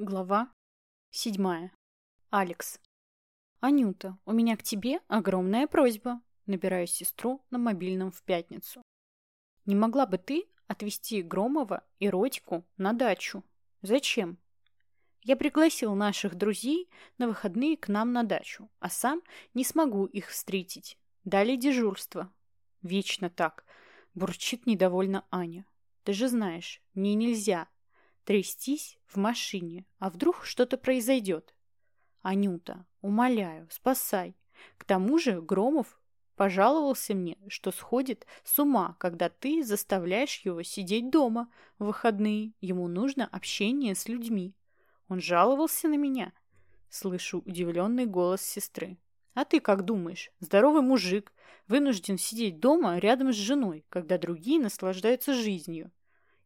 Глава седьмая. Алекс. «Анюта, у меня к тебе огромная просьба», — набираю сестру на мобильном в пятницу. «Не могла бы ты отвезти Громова и Родику на дачу? Зачем?» Я пригласил наших друзей на выходные к нам на дачу, а сам не смогу их встретить. Дали дежурство. Вечно так. Бурчит недовольно Аня. Ты же знаешь, мне нельзя трястись в машине, а вдруг что-то произойдет. Анюта, умоляю, спасай. К тому же Громов пожаловался мне, что сходит с ума, когда ты заставляешь его сидеть дома в выходные. Ему нужно общение с людьми. Он жаловался на меня. Слышу удивленный голос сестры. А ты как думаешь? Здоровый мужик вынужден сидеть дома рядом с женой, когда другие наслаждаются жизнью.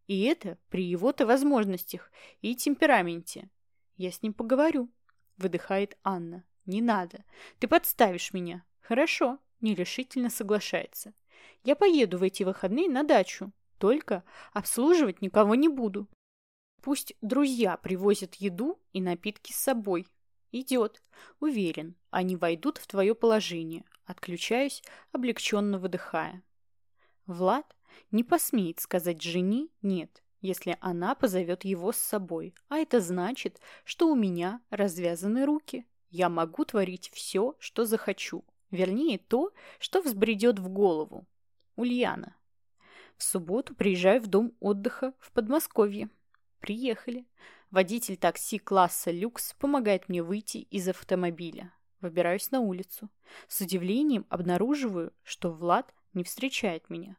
И это при его-то возможностях и темпераменте. Я с ним поговорю, выдыхает Анна. Не надо. Ты подставишь меня. Хорошо, нерешительно соглашается. Я поеду в эти выходные на дачу. Только обслуживать никого не буду. Пусть друзья привозят еду и напитки с собой. Идет. Уверен, они войдут в твое положение. Отключаюсь, облегченно выдыхая. Влад не посмеет сказать жене «нет», если она позовет его с собой. А это значит, что у меня развязаны руки. Я могу творить все, что захочу. Вернее, то, что взбредет в голову. Ульяна. В субботу приезжаю в дом отдыха в Подмосковье. Приехали. Водитель такси класса люкс помогает мне выйти из автомобиля. Выбираюсь на улицу. С удивлением обнаруживаю, что Влад не встречает меня.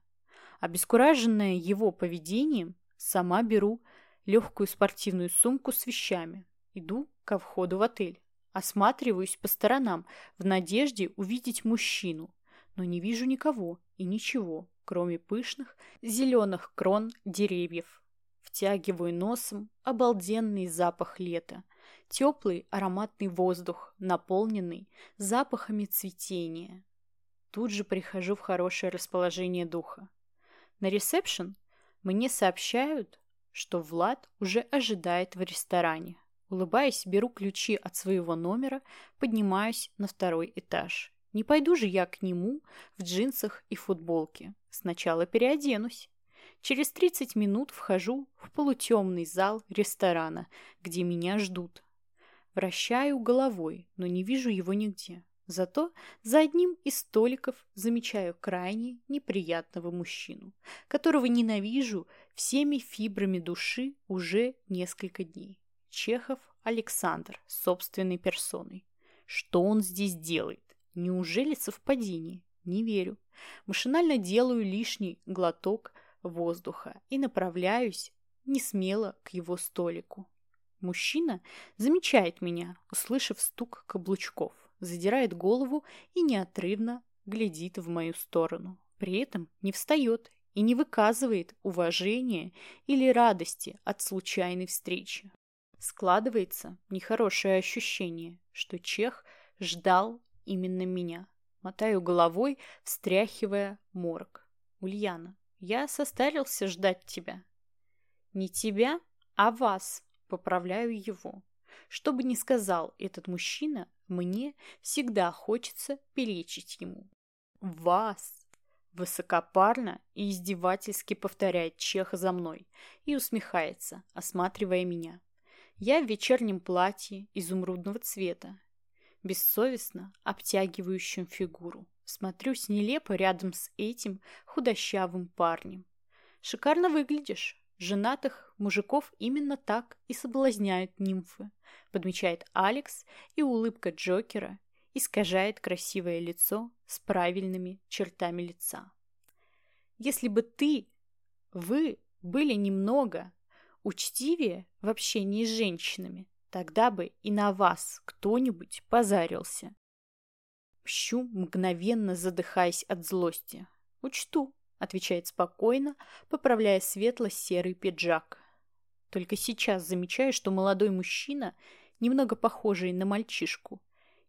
Обескураженная его поведением, сама беру легкую спортивную сумку с вещами. Иду ко входу в отель. Осматриваюсь по сторонам в надежде увидеть мужчину, но не вижу никого и ничего, кроме пышных зеленых крон деревьев. Втягиваю носом обалденный запах лета, теплый ароматный воздух, наполненный запахами цветения. Тут же прихожу в хорошее расположение духа. На ресепшн мне сообщают, что Влад уже ожидает в ресторане. Улыбаясь, беру ключи от своего номера, поднимаюсь на второй этаж. Не пойду же я к нему в джинсах и футболке. Сначала переоденусь. Через 30 минут вхожу в полутемный зал ресторана, где меня ждут. Вращаю головой, но не вижу его нигде. Зато за одним из столиков замечаю крайне неприятного мужчину, которого ненавижу всеми фибрами души уже несколько дней. Чехов Александр собственной персоной. Что он здесь делает? Неужели совпадение? Не верю. Машинально делаю лишний глоток воздуха и направляюсь не смело к его столику. Мужчина замечает меня, услышав стук каблучков задирает голову и неотрывно глядит в мою сторону. При этом не встает и не выказывает уважения или радости от случайной встречи. Складывается нехорошее ощущение, что Чех ждал именно меня. Мотаю головой, встряхивая морг. «Ульяна, я состарился ждать тебя». «Не тебя, а вас», — поправляю его. Что бы ни сказал этот мужчина, мне всегда хочется перечить ему. «Вас!» Высокопарно и издевательски повторяет Чех за мной и усмехается, осматривая меня. Я в вечернем платье изумрудного цвета, бессовестно обтягивающем фигуру. Смотрюсь нелепо рядом с этим худощавым парнем. «Шикарно выглядишь!» Женатых мужиков именно так и соблазняют нимфы, подмечает Алекс, и улыбка Джокера искажает красивое лицо с правильными чертами лица. Если бы ты, вы были немного учтивее в общении с женщинами, тогда бы и на вас кто-нибудь позарился. Пщу, мгновенно задыхаясь от злости. Учту, отвечает спокойно, поправляя светло-серый пиджак. Только сейчас замечаю, что молодой мужчина, немного похожий на мальчишку,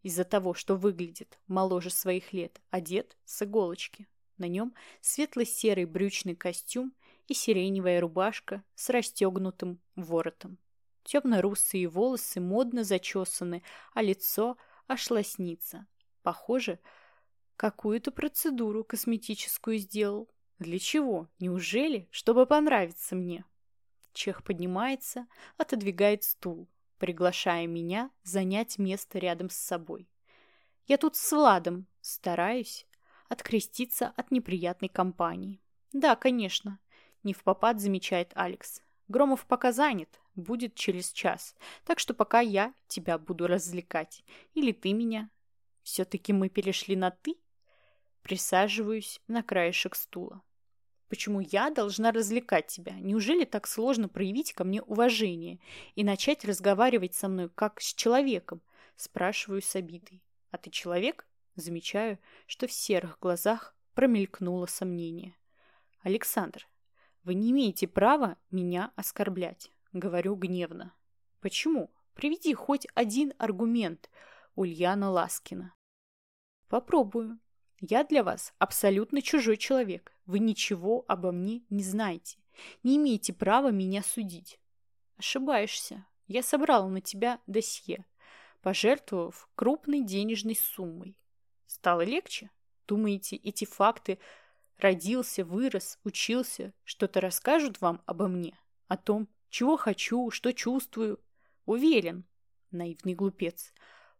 из-за того, что выглядит моложе своих лет, одет с иголочки. На нем светло-серый брючный костюм и сиреневая рубашка с расстегнутым воротом. Темно-русые волосы модно зачесаны, а лицо аж лоснится. Похоже, какую-то процедуру косметическую сделал. Для чего? Неужели? Чтобы понравиться мне. Чех поднимается, отодвигает стул, приглашая меня занять место рядом с собой. Я тут с Владом стараюсь откреститься от неприятной компании. Да, конечно, не в попад замечает Алекс. Громов пока занят, будет через час, так что пока я тебя буду развлекать. Или ты меня. Все-таки мы перешли на «ты»? Присаживаюсь на краешек стула. Почему я должна развлекать тебя? Неужели так сложно проявить ко мне уважение и начать разговаривать со мной как с человеком? Спрашиваю с обидой. А ты человек? Замечаю, что в серых глазах промелькнуло сомнение. Александр, вы не имеете права меня оскорблять. Говорю гневно. Почему? Приведи хоть один аргумент, Ульяна Ласкина. Попробую. Я для вас абсолютно чужой человек. Вы ничего обо мне не знаете. Не имеете права меня судить. Ошибаешься. Я собрал на тебя досье, пожертвовав крупной денежной суммой. Стало легче? Думаете, эти факты родился, вырос, учился, что-то расскажут вам обо мне? О том, чего хочу, что чувствую? Уверен. Наивный глупец.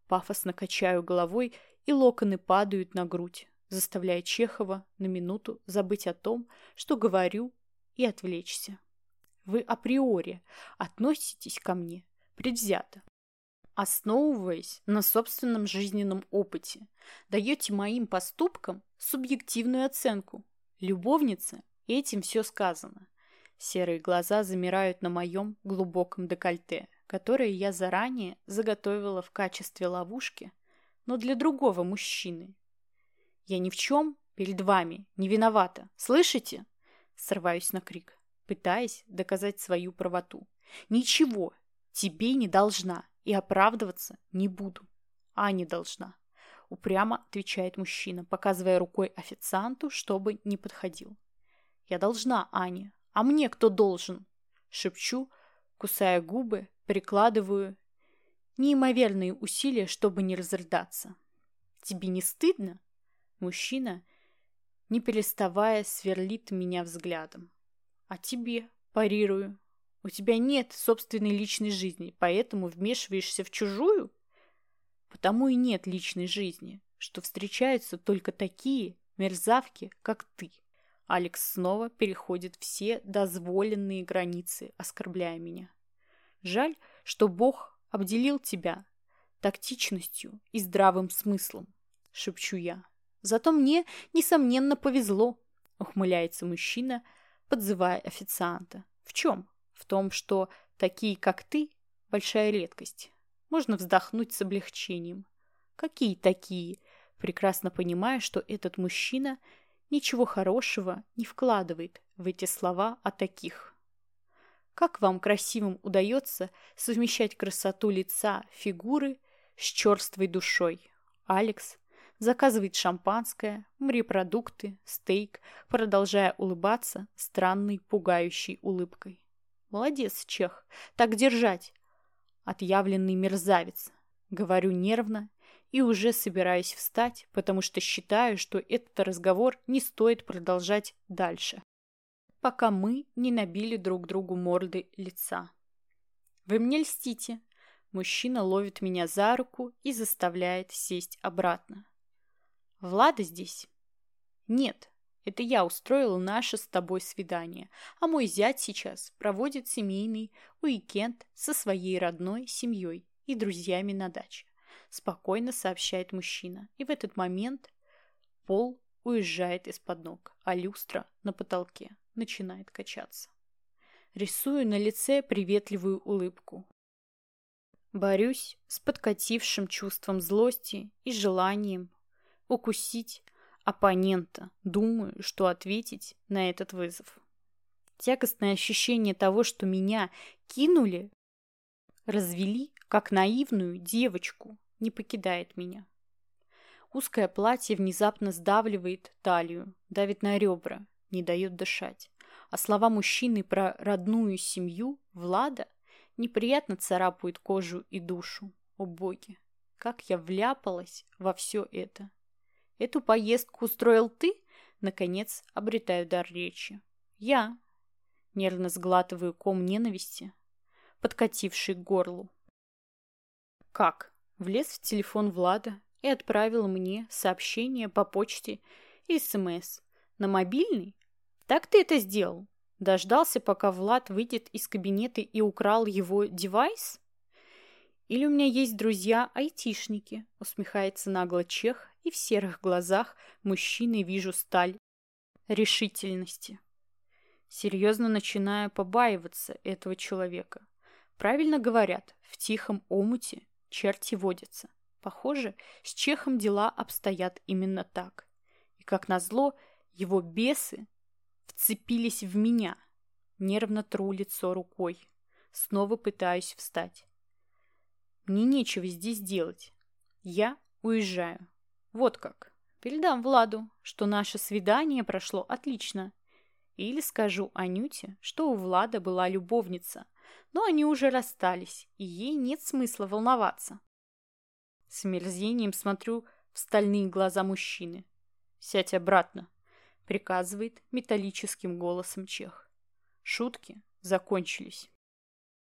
Пафосно качаю головой, и локоны падают на грудь, заставляя Чехова на минуту забыть о том, что говорю, и отвлечься. Вы априори относитесь ко мне предвзято, основываясь на собственном жизненном опыте, даете моим поступкам субъективную оценку. Любовница, этим все сказано. Серые глаза замирают на моем глубоком декольте, которое я заранее заготовила в качестве ловушки, но для другого мужчины. Я ни в чем перед вами не виновата. Слышите? Срываюсь на крик, пытаясь доказать свою правоту. Ничего тебе не должна и оправдываться не буду. А не должна. Упрямо отвечает мужчина, показывая рукой официанту, чтобы не подходил. Я должна, Аня, а мне кто должен? Шепчу, кусая губы, прикладываю неимоверные усилия, чтобы не разрыдаться. Тебе не стыдно? Мужчина, не переставая, сверлит меня взглядом. А тебе, парирую. У тебя нет собственной личной жизни, поэтому вмешиваешься в чужую? Потому и нет личной жизни, что встречаются только такие мерзавки, как ты. Алекс снова переходит все дозволенные границы, оскорбляя меня. Жаль, что Бог обделил тебя тактичностью и здравым смыслом, шепчу я. Зато мне, несомненно, повезло, ухмыляется мужчина, подзывая официанта. В чем? В том, что такие, как ты, большая редкость. Можно вздохнуть с облегчением. Какие такие? Прекрасно понимая, что этот мужчина – ничего хорошего не вкладывает в эти слова о таких. Как вам красивым удается совмещать красоту лица, фигуры с черствой душой? Алекс заказывает шампанское, морепродукты, стейк, продолжая улыбаться странной пугающей улыбкой. Молодец, Чех, так держать. Отъявленный мерзавец. Говорю нервно и уже собираюсь встать, потому что считаю, что этот разговор не стоит продолжать дальше, пока мы не набили друг другу морды лица. «Вы мне льстите!» Мужчина ловит меня за руку и заставляет сесть обратно. «Влада здесь?» «Нет, это я устроила наше с тобой свидание, а мой зять сейчас проводит семейный уикенд со своей родной семьей и друзьями на даче спокойно сообщает мужчина. И в этот момент пол уезжает из-под ног, а люстра на потолке начинает качаться. Рисую на лице приветливую улыбку. Борюсь с подкатившим чувством злости и желанием укусить оппонента. Думаю, что ответить на этот вызов. Тягостное ощущение того, что меня кинули, развели как наивную девочку, не покидает меня. Узкое платье внезапно сдавливает талию, давит на ребра, не дает дышать. А слова мужчины про родную семью, Влада, неприятно царапают кожу и душу. О боги, как я вляпалась во все это. Эту поездку устроил ты? Наконец обретаю дар речи. Я. Нервно сглатываю ком ненависти, подкативший к горлу. Как? Влез в телефон Влада и отправил мне сообщение по почте и СМС. На мобильный? Так ты это сделал? Дождался, пока Влад выйдет из кабинета и украл его девайс? Или у меня есть друзья-айтишники? Усмехается нагло чех, и в серых глазах мужчины вижу сталь решительности. Серьезно начинаю побаиваться этого человека. Правильно говорят, в тихом омуте черти водятся. Похоже, с Чехом дела обстоят именно так. И, как назло, его бесы вцепились в меня. Нервно тру лицо рукой. Снова пытаюсь встать. Мне нечего здесь делать. Я уезжаю. Вот как. Передам Владу, что наше свидание прошло отлично. Или скажу Анюте, что у Влада была любовница, но они уже расстались, и ей нет смысла волноваться. С мерзением смотрю в стальные глаза мужчины. «Сядь обратно», — приказывает металлическим голосом чех. Шутки закончились.